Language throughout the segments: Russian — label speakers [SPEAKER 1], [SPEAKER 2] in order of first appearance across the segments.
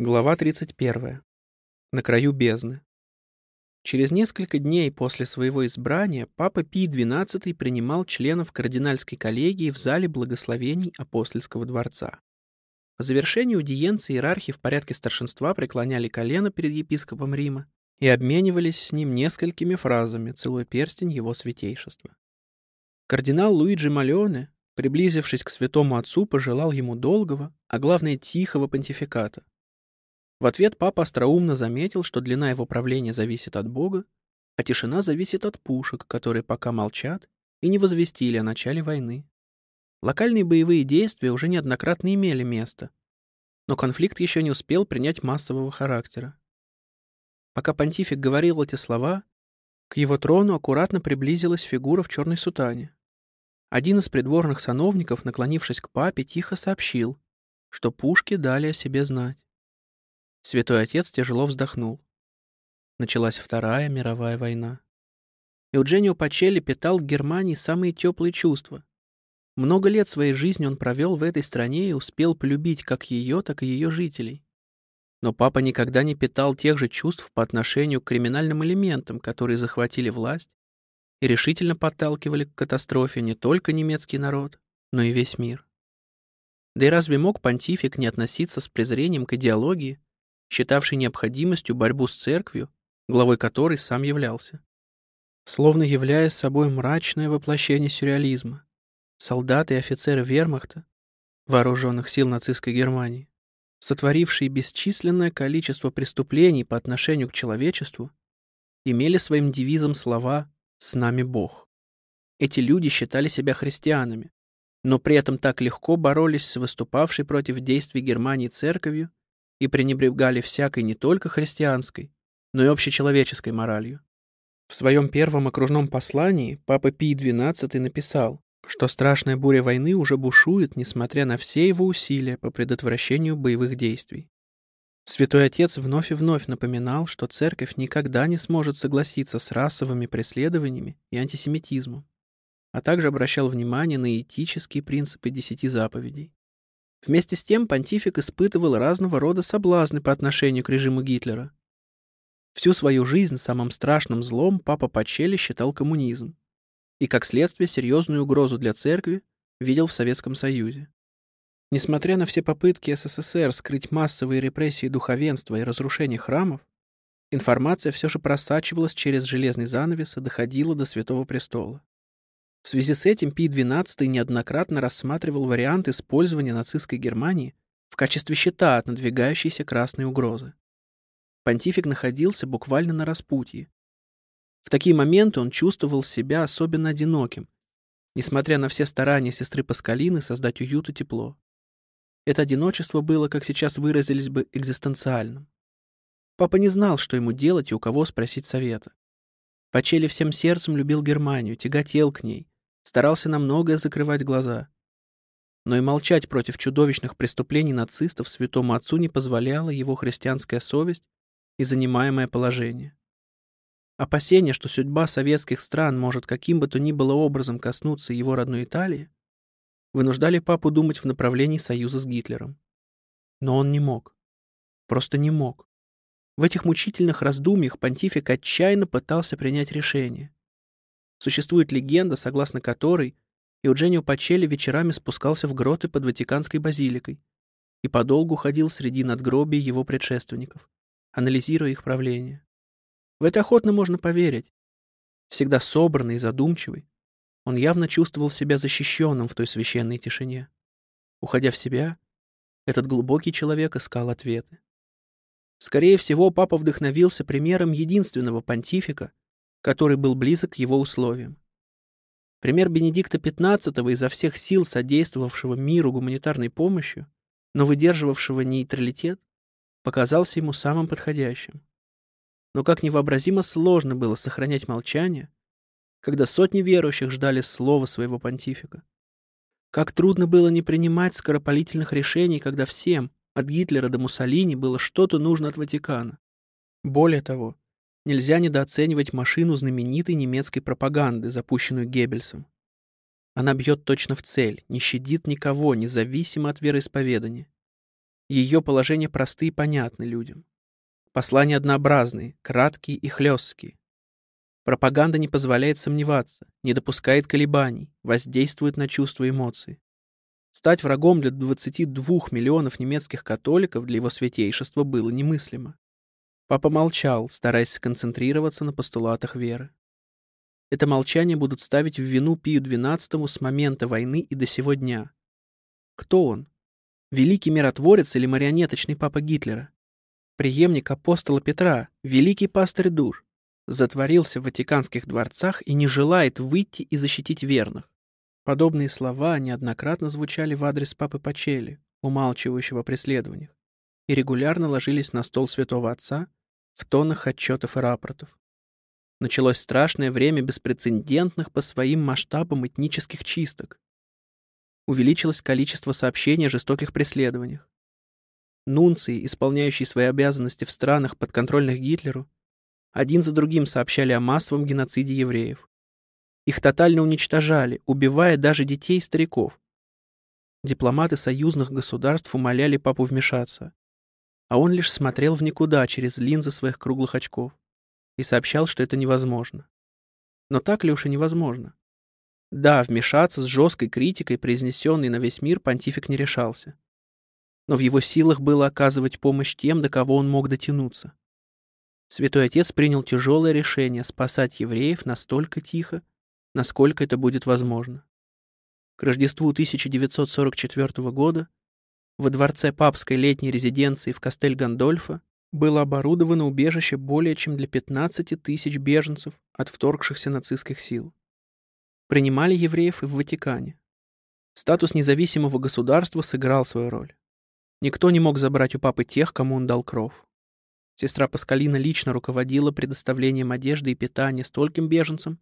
[SPEAKER 1] Глава 31. На краю бездны. Через несколько дней после своего избрания Папа Пий XII принимал членов кардинальской коллегии в зале благословений Апостольского дворца. По завершении аудиенции иерархи в порядке старшинства преклоняли колено перед епископом Рима и обменивались с ним несколькими фразами, целуя перстень его святейшества. Кардинал Луиджи Малеоне, приблизившись к святому отцу, пожелал ему долгого, а главное тихого понтификата, в ответ папа остроумно заметил, что длина его правления зависит от Бога, а тишина зависит от пушек, которые пока молчат и не возвестили о начале войны. Локальные боевые действия уже неоднократно имели место, но конфликт еще не успел принять массового характера. Пока понтифик говорил эти слова, к его трону аккуратно приблизилась фигура в черной сутане. Один из придворных сановников, наклонившись к папе, тихо сообщил, что пушки дали о себе знать. Святой Отец тяжело вздохнул. Началась Вторая мировая война. Eugenio Пачелли питал к Германии самые теплые чувства. Много лет своей жизни он провел в этой стране и успел полюбить как ее, так и ее жителей. Но папа никогда не питал тех же чувств по отношению к криминальным элементам, которые захватили власть и решительно подталкивали к катастрофе не только немецкий народ, но и весь мир. Да и разве мог понтифик не относиться с презрением к идеологии, считавший необходимостью борьбу с церковью, главой которой сам являлся. Словно являя собой мрачное воплощение сюрреализма, солдаты и офицеры вермахта, вооруженных сил нацистской Германии, сотворившие бесчисленное количество преступлений по отношению к человечеству, имели своим девизом слова «С нами Бог». Эти люди считали себя христианами, но при этом так легко боролись с выступавшей против действий Германии церковью и пренебрегали всякой не только христианской, но и общечеловеческой моралью. В своем первом окружном послании Папа Пий XII написал, что страшная буря войны уже бушует, несмотря на все его усилия по предотвращению боевых действий. Святой Отец вновь и вновь напоминал, что Церковь никогда не сможет согласиться с расовыми преследованиями и антисемитизмом, а также обращал внимание на этические принципы десяти заповедей. Вместе с тем понтифик испытывал разного рода соблазны по отношению к режиму Гитлера. Всю свою жизнь самым страшным злом папа Пачелли считал коммунизм и, как следствие, серьезную угрозу для церкви видел в Советском Союзе. Несмотря на все попытки СССР скрыть массовые репрессии духовенства и разрушение храмов, информация все же просачивалась через железный занавес и доходила до Святого Престола. В связи с этим Пий XII неоднократно рассматривал вариант использования нацистской Германии в качестве щита от надвигающейся красной угрозы. Понтифик находился буквально на распутье. В такие моменты он чувствовал себя особенно одиноким, несмотря на все старания сестры Паскалины создать уют и тепло. Это одиночество было, как сейчас выразились бы, экзистенциальным. Папа не знал, что ему делать и у кого спросить совета. Пачели всем сердцем любил Германию, тяготел к ней, старался на многое закрывать глаза. Но и молчать против чудовищных преступлений нацистов святому отцу не позволяла его христианская совесть и занимаемое положение. Опасения, что судьба советских стран может каким бы то ни было образом коснуться его родной Италии, вынуждали папу думать в направлении союза с Гитлером. Но он не мог. Просто не мог. В этих мучительных раздумьях понтифик отчаянно пытался принять решение. Существует легенда, согласно которой Eugenio Пачелли вечерами спускался в гроты под Ватиканской базиликой и подолгу ходил среди надгробий его предшественников, анализируя их правление. В это охотно можно поверить. Всегда собранный и задумчивый, он явно чувствовал себя защищенным в той священной тишине. Уходя в себя, этот глубокий человек искал ответы. Скорее всего, папа вдохновился примером единственного понтифика, который был близок к его условиям. Пример Бенедикта XV изо всех сил содействовавшего миру гуманитарной помощью, но выдерживавшего нейтралитет, показался ему самым подходящим. Но как невообразимо сложно было сохранять молчание, когда сотни верующих ждали слова своего понтифика. Как трудно было не принимать скоропалительных решений, когда всем, от Гитлера до Муссолини было что-то нужно от Ватикана. Более того, нельзя недооценивать машину знаменитой немецкой пропаганды, запущенную Геббельсом. Она бьет точно в цель, не щадит никого, независимо от вероисповедания. Ее положения просты и понятны людям. Послания однообразные, краткие и хлесткие. Пропаганда не позволяет сомневаться, не допускает колебаний, воздействует на чувства и эмоции. Стать врагом для 22 миллионов немецких католиков для его святейшества было немыслимо. Папа молчал, стараясь сконцентрироваться на постулатах веры. Это молчание будут ставить в вину Пию XII с момента войны и до сего дня. Кто он? Великий миротворец или марионеточный папа Гитлера? Приемник апостола Петра, великий пастырь душ, затворился в ватиканских дворцах и не желает выйти и защитить верных. Подобные слова неоднократно звучали в адрес папы Пачели, умалчивающего о преследованиях, и регулярно ложились на стол святого отца в тонах отчетов и рапортов. Началось страшное время беспрецедентных по своим масштабам этнических чисток. Увеличилось количество сообщений о жестоких преследованиях. Нунции, исполняющие свои обязанности в странах, подконтрольных Гитлеру, один за другим сообщали о массовом геноциде евреев. Их тотально уничтожали, убивая даже детей и стариков. Дипломаты союзных государств умоляли папу вмешаться, а он лишь смотрел в никуда через линзы своих круглых очков и сообщал, что это невозможно. Но так ли уж и невозможно? Да, вмешаться с жесткой критикой, произнесенной на весь мир, понтифик не решался. Но в его силах было оказывать помощь тем, до кого он мог дотянуться. Святой Отец принял тяжелое решение спасать евреев настолько тихо, насколько это будет возможно. К Рождеству 1944 года во дворце папской летней резиденции в Кастель-Гандольфо было оборудовано убежище более чем для 15 тысяч беженцев от вторгшихся нацистских сил. Принимали евреев и в Ватикане. Статус независимого государства сыграл свою роль. Никто не мог забрать у папы тех, кому он дал кров. Сестра Паскалина лично руководила предоставлением одежды и питания стольким беженцам,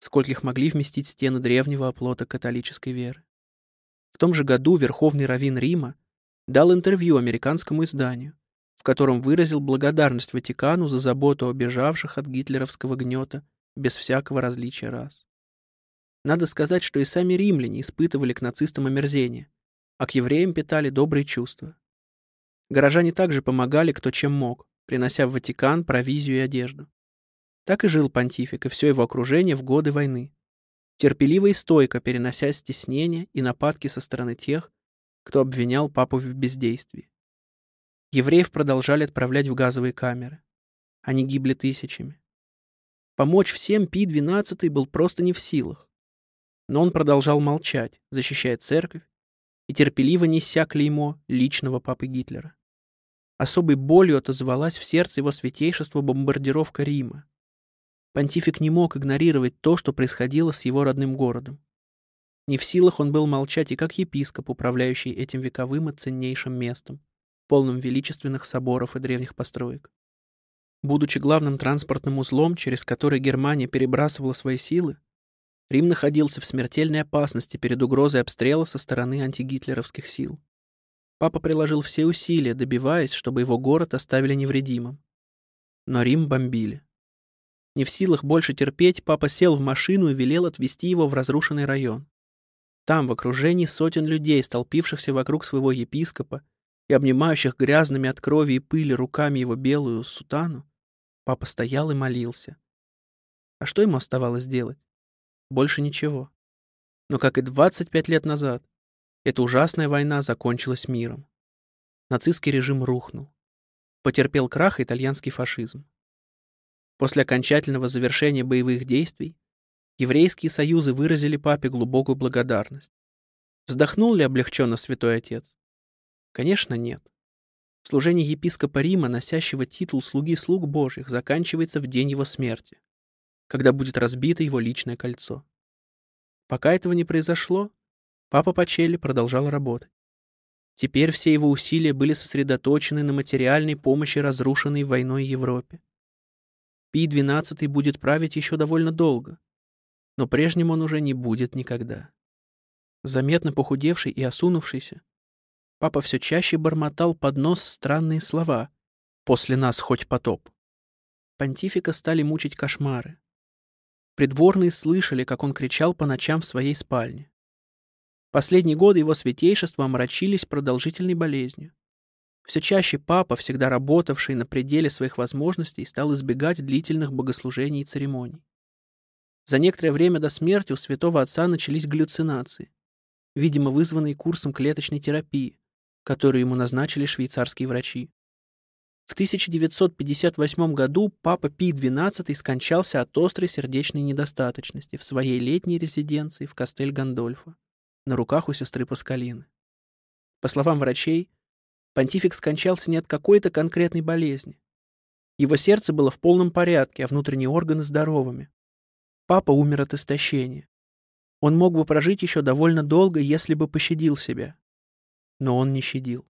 [SPEAKER 1] скольких могли вместить стены древнего оплота католической веры. В том же году верховный раввин Рима дал интервью американскому изданию, в котором выразил благодарность Ватикану за заботу о бежавших от гитлеровского гнета без всякого различия рас. Надо сказать, что и сами римляне испытывали к нацистам омерзение, а к евреям питали добрые чувства. Горожане также помогали кто чем мог, принося в Ватикан провизию и одежду. Так и жил понтифик и все его окружение в годы войны, терпеливо и стойко перенося стеснения и нападки со стороны тех, кто обвинял папу в бездействии. Евреев продолжали отправлять в газовые камеры. Они гибли тысячами. Помочь всем Пи-12 был просто не в силах. Но он продолжал молчать, защищая церковь и терпеливо неся клеймо личного папы Гитлера. Особой болью отозвалась в сердце его святейшества бомбардировка Рима. Понтифик не мог игнорировать то, что происходило с его родным городом. Не в силах он был молчать и как епископ, управляющий этим вековым и ценнейшим местом, полным величественных соборов и древних построек. Будучи главным транспортным узлом, через который Германия перебрасывала свои силы, Рим находился в смертельной опасности перед угрозой обстрела со стороны антигитлеровских сил. Папа приложил все усилия, добиваясь, чтобы его город оставили невредимым. Но Рим бомбили. Не в силах больше терпеть, папа сел в машину и велел отвезти его в разрушенный район. Там, в окружении сотен людей, столпившихся вокруг своего епископа и обнимающих грязными от крови и пыли руками его белую сутану, папа стоял и молился. А что ему оставалось делать? Больше ничего. Но, как и 25 лет назад, эта ужасная война закончилась миром. Нацистский режим рухнул. Потерпел крах итальянский фашизм. После окончательного завершения боевых действий еврейские союзы выразили папе глубокую благодарность. Вздохнул ли облегченно святой отец? Конечно, нет. Служение епископа Рима, носящего титул слуги слуг Божьих, заканчивается в день его смерти, когда будет разбито его личное кольцо. Пока этого не произошло, Папа Пачелли продолжал работать. Теперь все его усилия были сосредоточены на материальной помощи разрушенной войной Европе. Пи-12 будет править еще довольно долго, но прежним он уже не будет никогда. Заметно похудевший и осунувшийся, папа все чаще бормотал под нос странные слова «после нас хоть потоп». Понтифика стали мучить кошмары. Придворные слышали, как он кричал по ночам в своей спальне. Последние годы его святейшества омрачились продолжительной болезнью. Все чаще папа, всегда работавший на пределе своих возможностей, стал избегать длительных богослужений и церемоний. За некоторое время до смерти у святого отца начались галлюцинации, видимо, вызванные курсом клеточной терапии, которую ему назначили швейцарские врачи. В 1958 году папа Пий XII скончался от острой сердечной недостаточности в своей летней резиденции в Кастель-Гандольфо, на руках у сестры Паскалины. По словам врачей, Понтифик скончался не от какой-то конкретной болезни. Его сердце было в полном порядке, а внутренние органы здоровыми. Папа умер от истощения. Он мог бы прожить еще довольно долго, если бы пощадил себя. Но он не щадил.